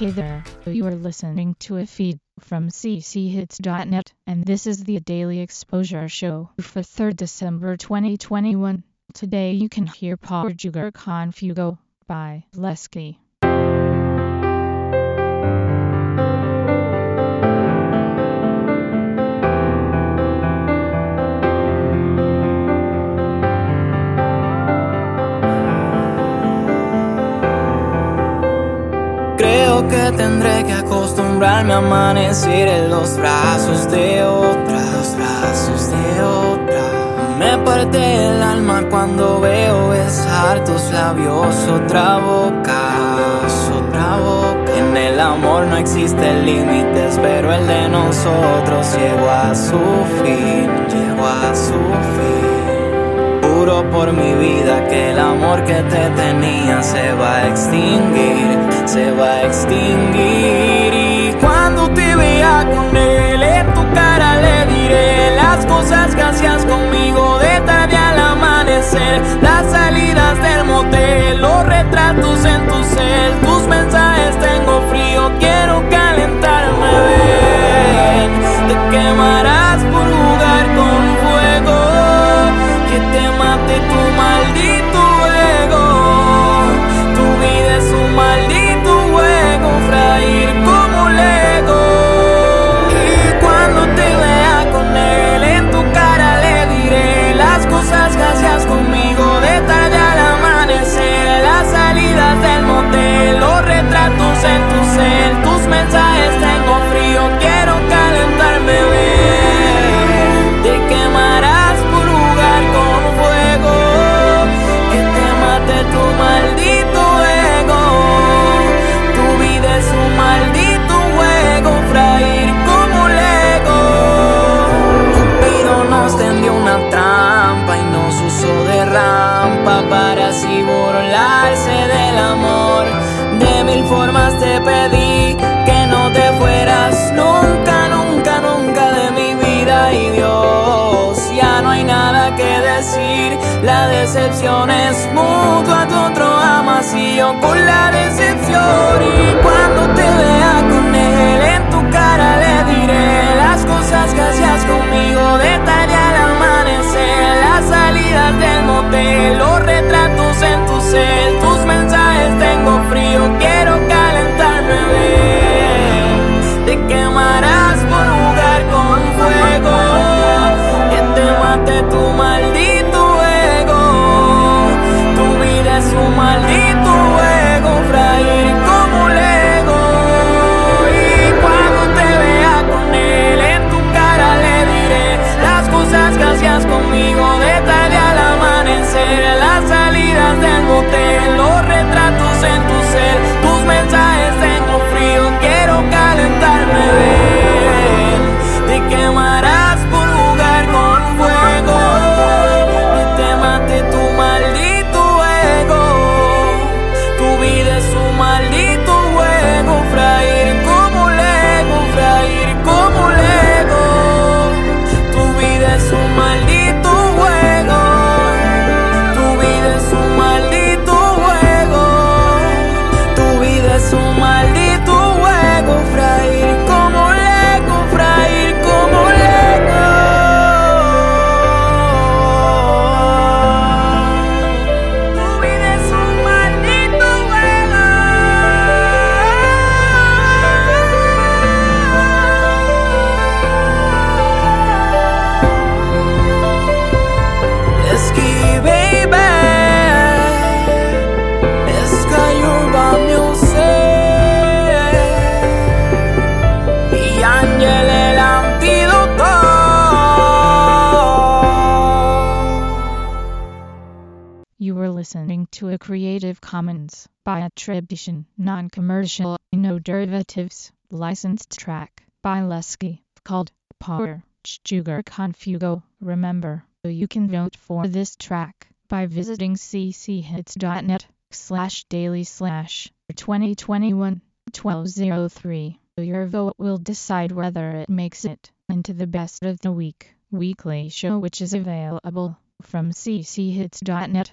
Hey there, you are listening to a feed from cchits.net, and this is the Daily Exposure Show for 3rd December 2021. Today you can hear Paul Portugal Confugo by Lesky. Que tendré que acostumbrarme a amanecer en los brazos de otra, los brazos de otra. Me parte el alma cuando veo besar tus labios, otra boca, otra boca. En el amor no existen límites, pero el de nosotros llegó a su fin, llegó a su fin. Juro por mi vida que el amor que te tenía se va a extinguir, se va extinguir. Formas te pedí que no te fueras nunca, nunca, nunca de mi vida y Dios. Ya no hay nada que decir, la decepción es mutua, You were listening to a Creative Commons by attribution, non-commercial, no derivatives, licensed track by Lesky called Power Sugar Confugo. Remember, you can vote for this track by visiting cchits.net slash daily slash 2021 1203. Your vote will decide whether it makes it into the best of the week weekly show which is available from cchits.net